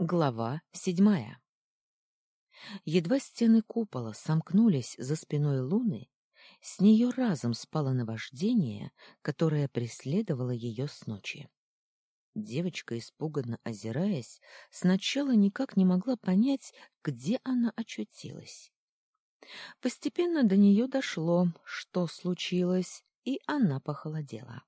Глава седьмая Едва стены купола сомкнулись за спиной луны, с нее разом спало наваждение, которое преследовало ее с ночи. Девочка, испуганно озираясь, сначала никак не могла понять, где она очутилась. Постепенно до нее дошло, что случилось, и она похолодела.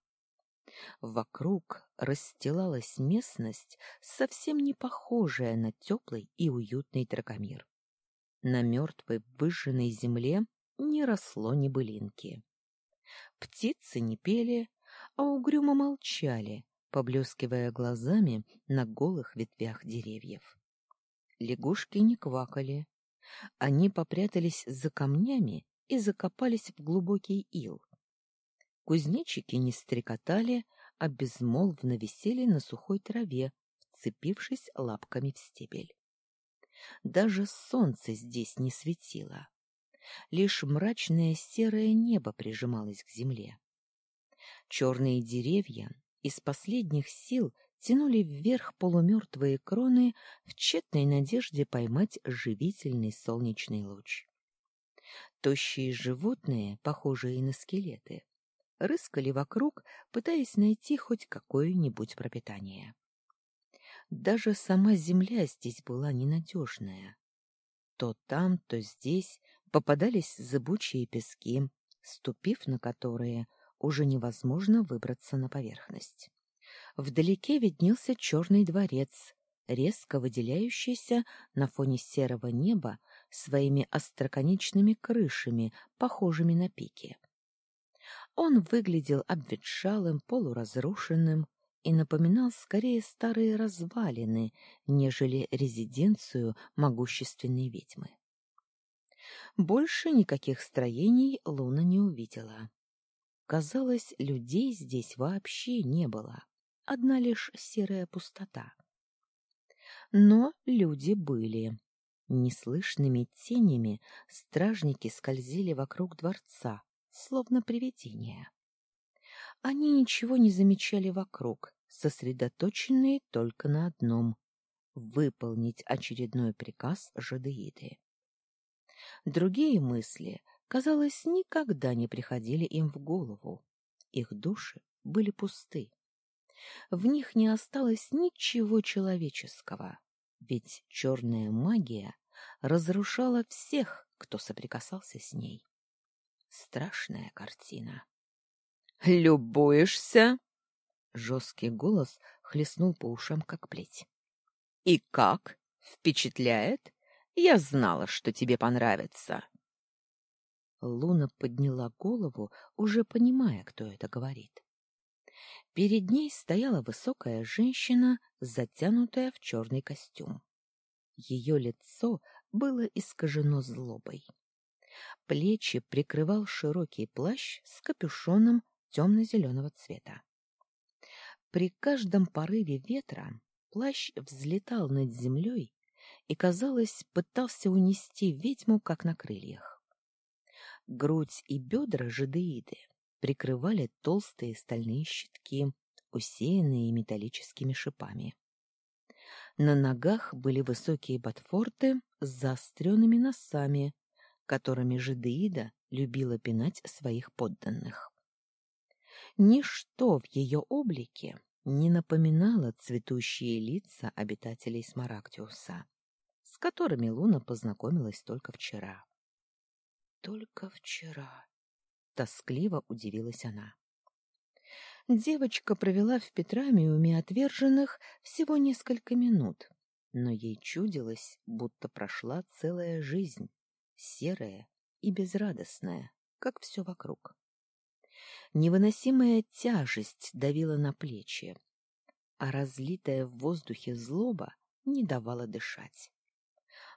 Вокруг расстилалась местность, совсем не похожая на теплый и уютный Драгомир. На мертвой выжженной земле не росло ни былинки. Птицы не пели, а угрюмо молчали, поблескивая глазами на голых ветвях деревьев. Лягушки не квакали. Они попрятались за камнями и закопались в глубокий ил. Кузнечики не стрекотали, а безмолвно висели на сухой траве, вцепившись лапками в стебель. Даже солнце здесь не светило. Лишь мрачное серое небо прижималось к земле. Черные деревья из последних сил тянули вверх полумертвые кроны в тщетной надежде поймать живительный солнечный луч. Тощие животные, похожие на скелеты, рыскали вокруг, пытаясь найти хоть какое-нибудь пропитание. Даже сама земля здесь была ненадежная. То там, то здесь попадались зыбучие пески, ступив на которые уже невозможно выбраться на поверхность. Вдалеке виднелся черный дворец, резко выделяющийся на фоне серого неба своими остроконечными крышами, похожими на пики. Он выглядел обветшалым, полуразрушенным и напоминал скорее старые развалины, нежели резиденцию могущественной ведьмы. Больше никаких строений Луна не увидела. Казалось, людей здесь вообще не было, одна лишь серая пустота. Но люди были. Неслышными тенями стражники скользили вокруг дворца, словно привидения. Они ничего не замечали вокруг, сосредоточенные только на одном — выполнить очередной приказ Жадеиды. Другие мысли, казалось, никогда не приходили им в голову. Их души были пусты. В них не осталось ничего человеческого, ведь черная магия разрушала всех, кто соприкасался с ней. Страшная картина. «Любуешься?» Жесткий голос хлестнул по ушам, как плеть. «И как? Впечатляет? Я знала, что тебе понравится». Луна подняла голову, уже понимая, кто это говорит. Перед ней стояла высокая женщина, затянутая в черный костюм. Ее лицо было искажено злобой. Плечи прикрывал широкий плащ с капюшоном темно-зеленого цвета. При каждом порыве ветра плащ взлетал над землей и, казалось, пытался унести ведьму, как на крыльях. Грудь и бедра жидеиды прикрывали толстые стальные щитки, усеянные металлическими шипами. На ногах были высокие ботфорты с заостренными носами, которыми жидеида любила пинать своих подданных. Ничто в ее облике не напоминало цветущие лица обитателей Смарагдиуса, с которыми Луна познакомилась только вчера. Только вчера, тоскливо удивилась она. Девочка провела в Петрамиуме отверженных всего несколько минут, но ей чудилось, будто прошла целая жизнь серое и безрадостное, как все вокруг. Невыносимая тяжесть давила на плечи, а разлитая в воздухе злоба не давала дышать.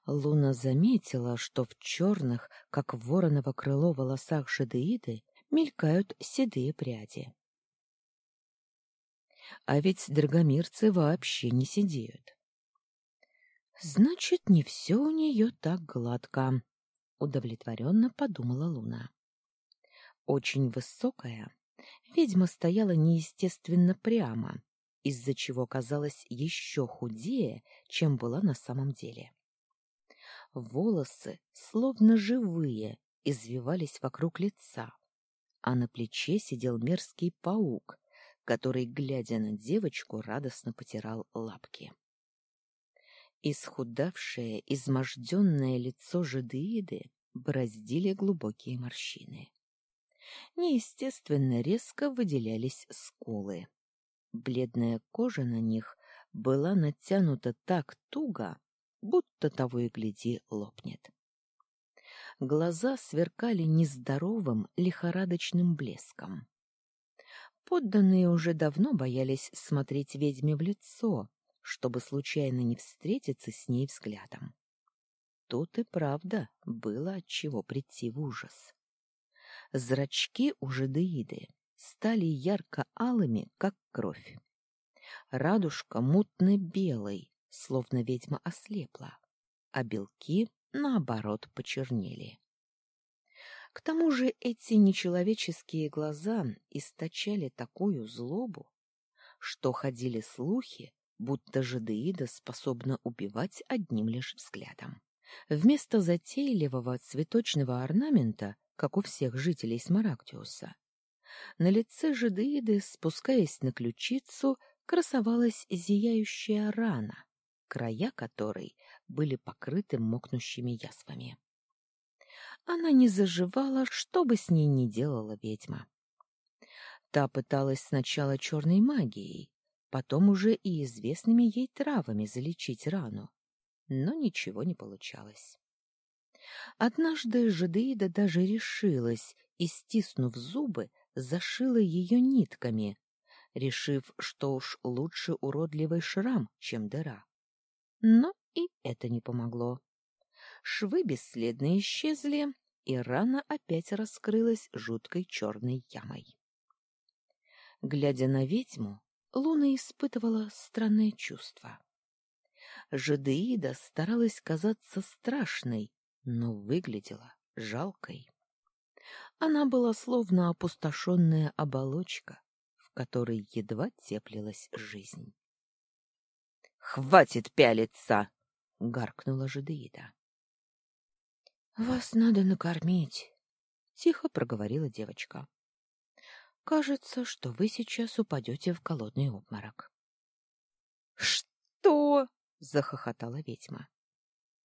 Луна заметила, что в черных, как вороново крыло волосах Шедеиды, мелькают седые пряди. А ведь драгомирцы вообще не сидеют. Значит, не все у нее так гладко, удовлетворенно подумала Луна. Очень высокая, ведьма стояла неестественно прямо, из-за чего казалась еще худее, чем была на самом деле. Волосы, словно живые, извивались вокруг лица, а на плече сидел мерзкий паук, который, глядя на девочку, радостно потирал лапки. Исхудавшее, изможденное лицо жадеиды бороздили глубокие морщины. Неестественно резко выделялись скулы. Бледная кожа на них была натянута так туго, будто того и гляди лопнет. Глаза сверкали нездоровым, лихорадочным блеском. Подданные уже давно боялись смотреть ведьме в лицо, чтобы случайно не встретиться с ней взглядом. Тут и правда было от чего прийти в ужас. Зрачки у жадеиды стали ярко-алыми, как кровь. Радужка мутно-белой, словно ведьма ослепла, а белки, наоборот, почернели. К тому же эти нечеловеческие глаза источали такую злобу, что ходили слухи, будто жадеида способна убивать одним лишь взглядом. Вместо затейливого цветочного орнамента, как у всех жителей Смарагдиуса, на лице жадеиды, спускаясь на ключицу, красовалась зияющая рана, края которой были покрыты мокнущими язвами. Она не заживала, что бы с ней ни делала ведьма. Та пыталась сначала черной магией, потом уже и известными ей травами залечить рану, но ничего не получалось. Однажды Жадеида даже решилась и, стиснув зубы, зашила ее нитками, решив, что уж лучше уродливый шрам, чем дыра. Но и это не помогло. Швы бесследно исчезли, и рана опять раскрылась жуткой черной ямой. Глядя на ведьму, Луна испытывала странное чувство. Жадеида старалась казаться страшной, но выглядела жалкой. Она была словно опустошенная оболочка, в которой едва теплилась жизнь. «Хватит пялиться!» — гаркнула Жадеида. «Вас надо накормить», — тихо проговорила девочка. «Кажется, что вы сейчас упадете в голодный обморок». «Что?» — захохотала ведьма.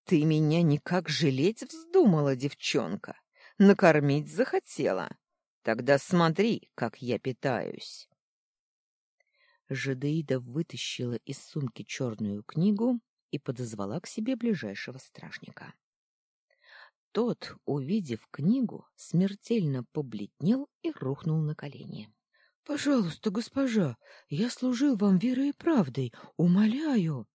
«Ты меня никак жалеть вздумала, девчонка. Накормить захотела. Тогда смотри, как я питаюсь». Жадеида вытащила из сумки черную книгу и подозвала к себе ближайшего стражника. Тот, увидев книгу, смертельно побледнел и рухнул на колени. — Пожалуйста, госпожа, я служил вам верой и правдой, умоляю.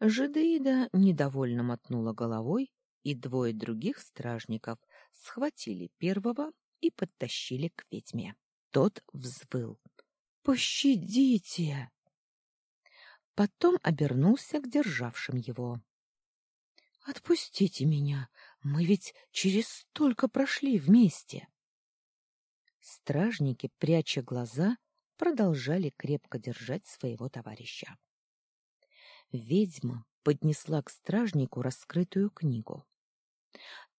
Жадеида недовольно мотнула головой, и двое других стражников схватили первого и подтащили к ведьме. Тот взвыл. Пощадите! Потом обернулся к державшим его. Отпустите меня, мы ведь через столько прошли вместе. Стражники, пряча глаза, продолжали крепко держать своего товарища. Ведьма поднесла к стражнику раскрытую книгу.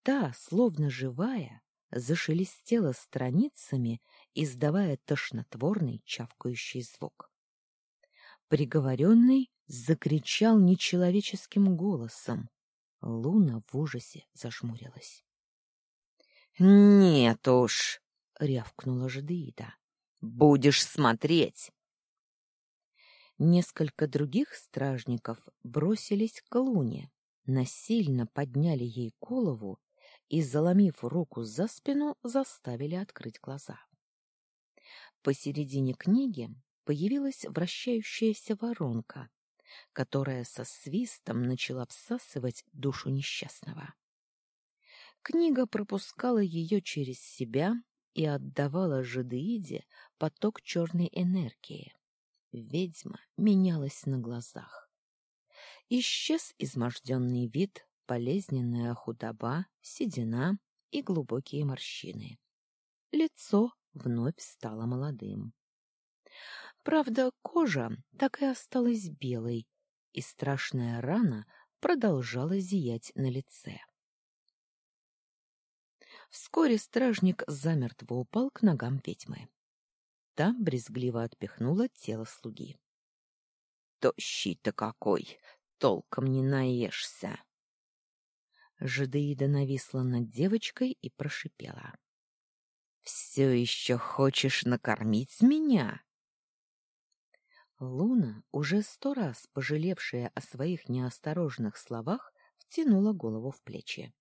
Та, словно живая, зашелестела страницами, издавая тошнотворный чавкающий звук. Приговоренный закричал нечеловеческим голосом. Луна в ужасе зажмурилась. — Нет уж! — рявкнула Жадеида. — Будешь смотреть! Несколько других стражников бросились к Луне, насильно подняли ей голову и, заломив руку за спину, заставили открыть глаза. Посередине книги появилась вращающаяся воронка, которая со свистом начала всасывать душу несчастного. Книга пропускала ее через себя и отдавала жадеиде поток черной энергии. Ведьма менялась на глазах. Исчез изможденный вид, болезненная худоба, седина и глубокие морщины. Лицо вновь стало молодым. Правда, кожа так и осталась белой, и страшная рана продолжала зиять на лице. Вскоре стражник замертво упал к ногам ведьмы. Та брезгливо отпихнула тело слуги. — Тощий-то какой! Толком не наешься! Жадеида нависла над девочкой и прошипела. — Все еще хочешь накормить меня? Луна, уже сто раз пожалевшая о своих неосторожных словах, втянула голову в плечи.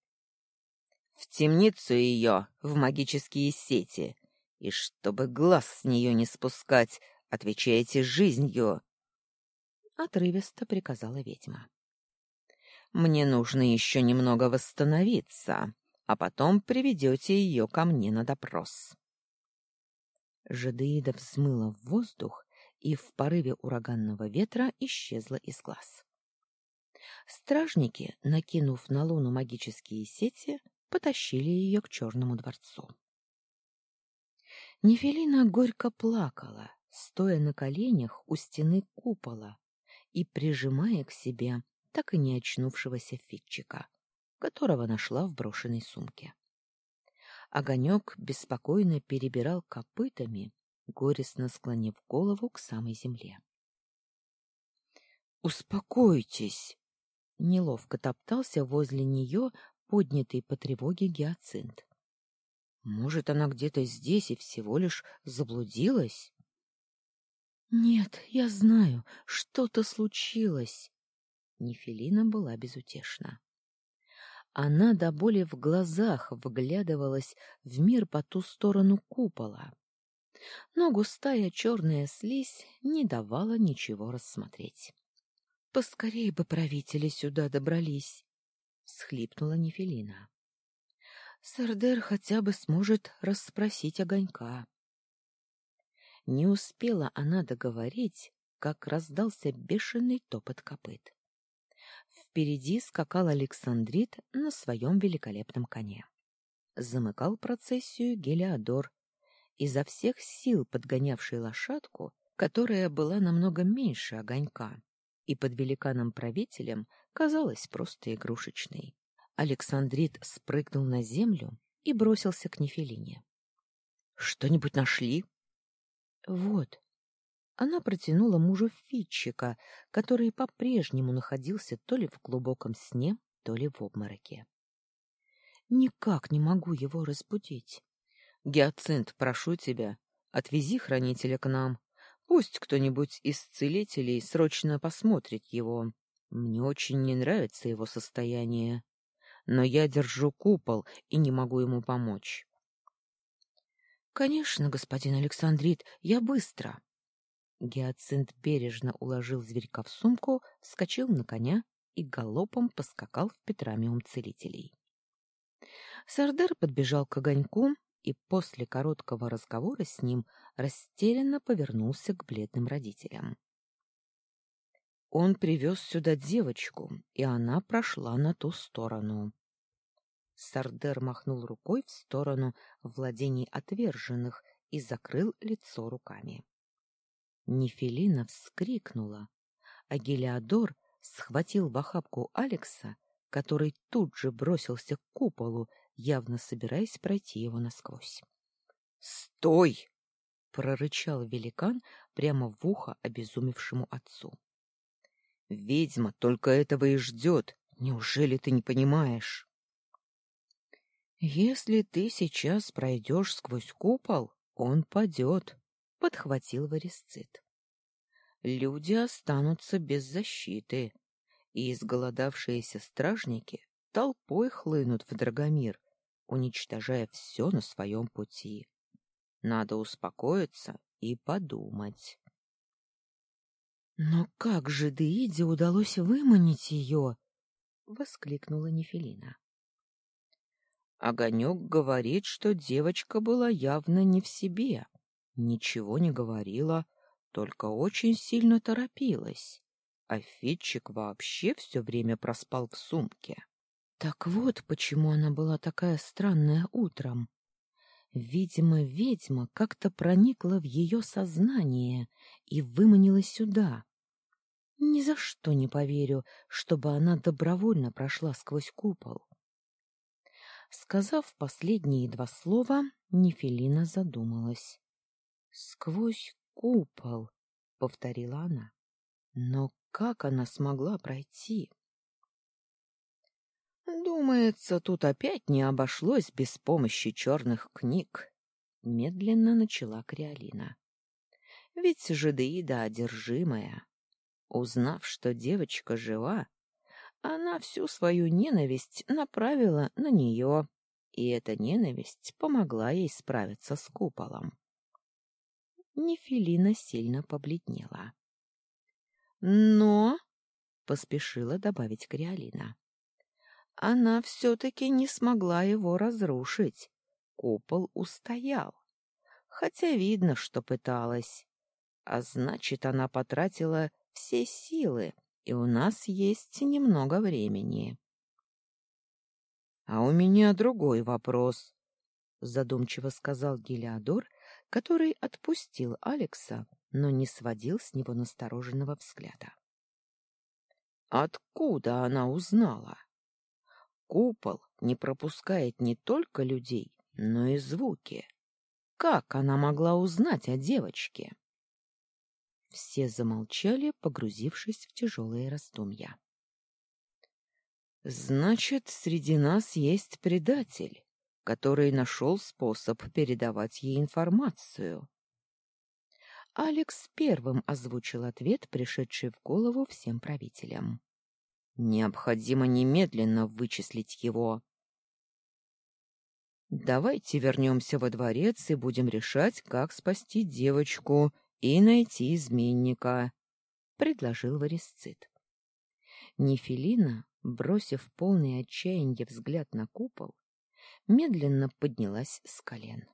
— В темницу ее, в магические сети, и чтобы глаз с нее не спускать, отвечаете жизнью! — отрывисто приказала ведьма. — Мне нужно еще немного восстановиться, а потом приведете ее ко мне на допрос. Жадеида взмыла в воздух и в порыве ураганного ветра исчезла из глаз. Стражники, накинув на луну магические сети, потащили ее к черному дворцу. Нефелина горько плакала, стоя на коленях у стены купола и прижимая к себе так и не очнувшегося Фитчика, которого нашла в брошенной сумке. Огонек беспокойно перебирал копытами горестно склонив голову к самой земле. Успокойтесь, неловко топтался возле нее поднятый по тревоге гиацинт. Может, она где-то здесь и всего лишь заблудилась? Нет, я знаю, что-то случилось. Нефелина была безутешна. Она до боли в глазах вглядывалась в мир по ту сторону купола но густая черная слизь не давала ничего рассмотреть. — Поскорей бы правители сюда добрались, — всхлипнула Нефелина. — Сардер хотя бы сможет расспросить огонька. Не успела она договорить, как раздался бешеный топот копыт. Впереди скакал Александрит на своем великолепном коне. Замыкал процессию Гелиодор изо всех сил подгонявший лошадку, которая была намного меньше огонька, и под великаном-правителем казалась просто игрушечной. Александрит спрыгнул на землю и бросился к Нефелине. — Что-нибудь нашли? — Вот. Она протянула мужу Фитчика, который по-прежнему находился то ли в глубоком сне, то ли в обмороке. — Никак не могу его разбудить. Гиацинт, прошу тебя, отвези хранителя к нам. Пусть кто-нибудь из целителей срочно посмотрит его. Мне очень не нравится его состояние. Но я держу купол и не могу ему помочь. — Конечно, господин Александрит, я быстро. Гиацинт бережно уложил зверька в сумку, вскочил на коня и галопом поскакал в Петрамиум целителей. Сардар подбежал к огоньку, и после короткого разговора с ним растерянно повернулся к бледным родителям. Он привез сюда девочку, и она прошла на ту сторону. Сардер махнул рукой в сторону владений отверженных и закрыл лицо руками. Нефелина вскрикнула, а Гелиодор схватил в охапку Алекса, который тут же бросился к куполу явно собираясь пройти его насквозь. «Стой!» — прорычал великан прямо в ухо обезумевшему отцу. «Ведьма только этого и ждет. Неужели ты не понимаешь?» «Если ты сейчас пройдешь сквозь купол, он падет», — подхватил Варисцит. «Люди останутся без защиты, и изголодавшиеся стражники толпой хлынут в Драгомир, уничтожая все на своем пути. Надо успокоиться и подумать. «Но как же Деиде удалось выманить ее?» — воскликнула Нефелина. Огонек говорит, что девочка была явно не в себе, ничего не говорила, только очень сильно торопилась, а Фитчик вообще все время проспал в сумке. Так вот, почему она была такая странная утром. Видимо, ведьма как-то проникла в ее сознание и выманила сюда. Ни за что не поверю, чтобы она добровольно прошла сквозь купол. Сказав последние два слова, Нефелина задумалась. «Сквозь купол», — повторила она. «Но как она смогла пройти?» Думается, тут опять не обошлось без помощи черных книг, медленно начала Криолина. Ведь жидеида одержимая, узнав, что девочка жива, она всю свою ненависть направила на нее, и эта ненависть помогла ей справиться с куполом. Нефилина сильно побледнела. Но, поспешила добавить Криолина, она все-таки не смогла его разрушить. Купол устоял. Хотя видно, что пыталась. А значит, она потратила все силы, и у нас есть немного времени. — А у меня другой вопрос, — задумчиво сказал Гелиодор, который отпустил Алекса, но не сводил с него настороженного взгляда. — Откуда она узнала? — Купол не пропускает не только людей, но и звуки. Как она могла узнать о девочке? Все замолчали, погрузившись в тяжелые раздумья. Значит, среди нас есть предатель, который нашел способ передавать ей информацию. Алекс первым озвучил ответ, пришедший в голову всем правителям. Необходимо немедленно вычислить его. Давайте вернемся во дворец и будем решать, как спасти девочку и найти изменника, — предложил Варисцит. Нефилина, бросив полный отчаяния взгляд на купол, медленно поднялась с колен.